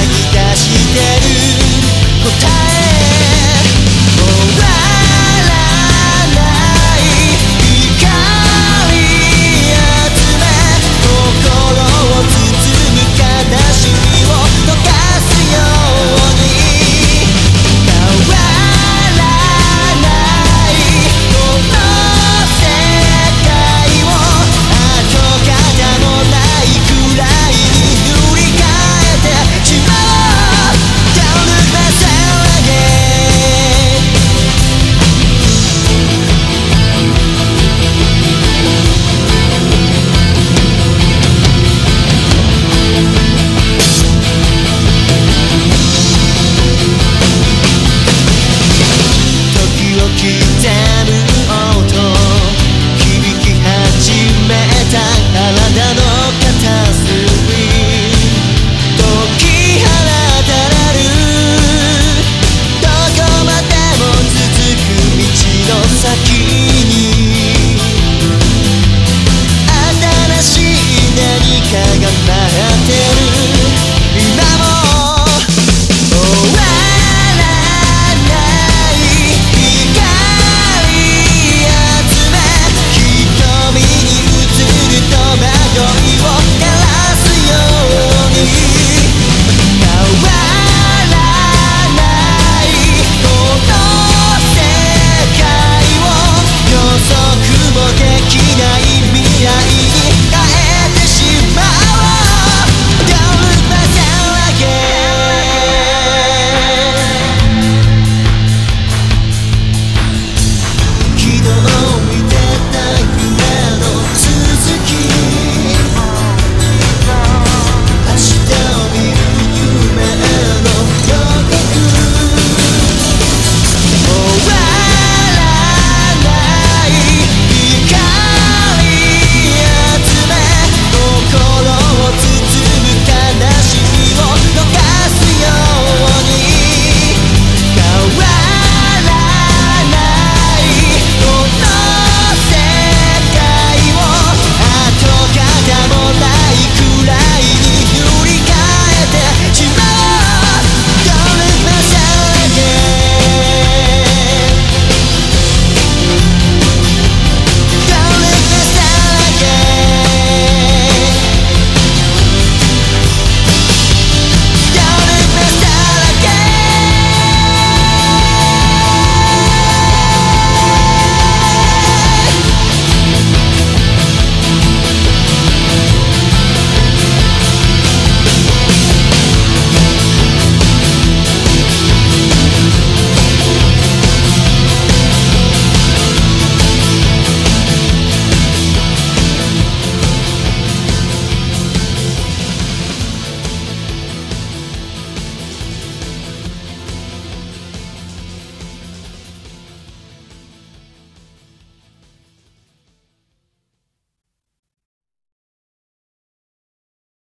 泣き出してる